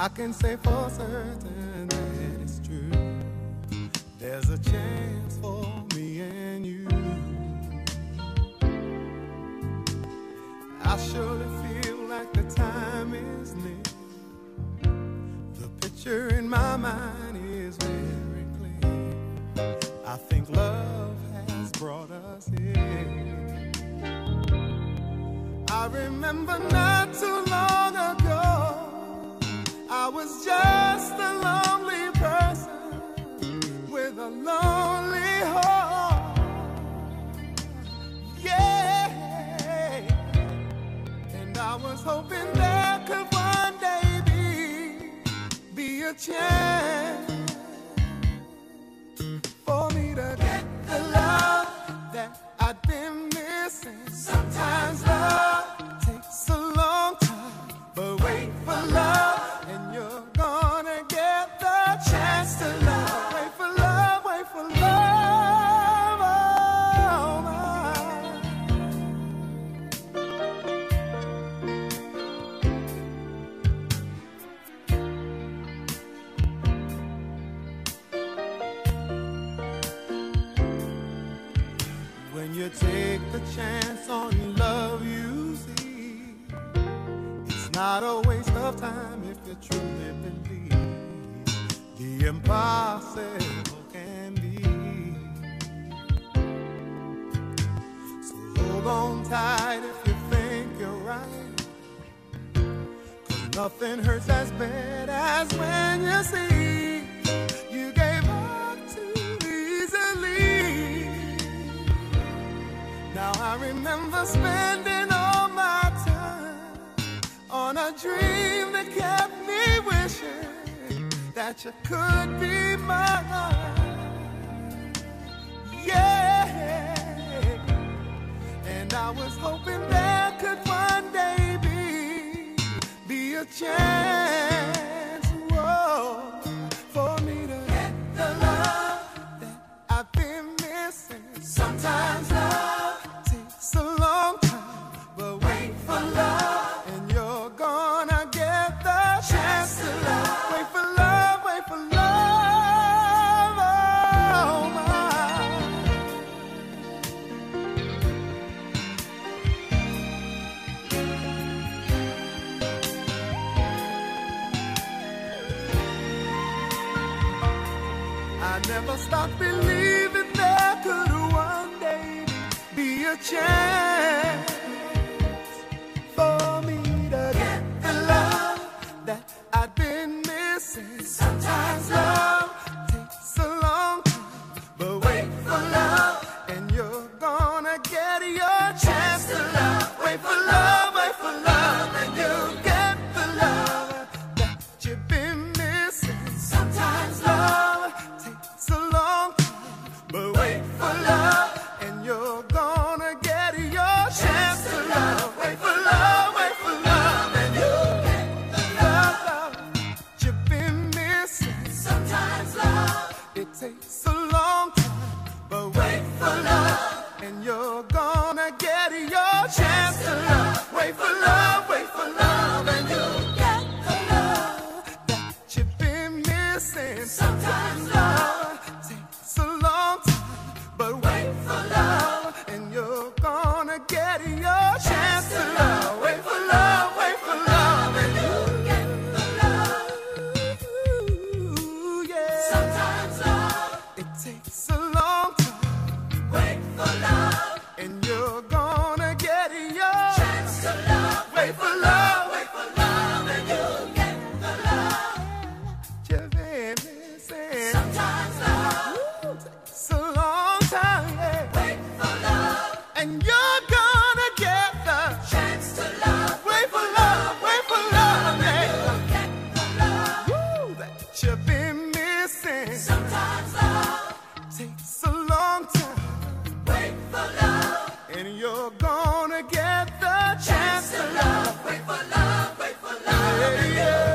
I can say for certain that it's true. There's a chance for me and you. I surely feel like the time is near. The picture in my mind is very clear. I think love has brought us here. I remember not too long was just a lonely person with a lonely heart. Yeah. And I was hoping there could one day be, be a chance Take the chance on love, you see, it's not a waste of time if you truly believe the impossible can be. So hold on tight if you think you're right. Cause nothing hurts as bad as when you see remember spending all my time on a dream that kept me wishing that you could be mine. Yeah. And I was hoping there could one day be, be a chance I never stopped believing there could one day be a chance and you're gonna get your chance to love. Wait for love, wait for love, and you'll get the love that you've been missing. Sometimes And you're gonna get the chance, chance to love, wait for love, wait for love. Yeah, yeah.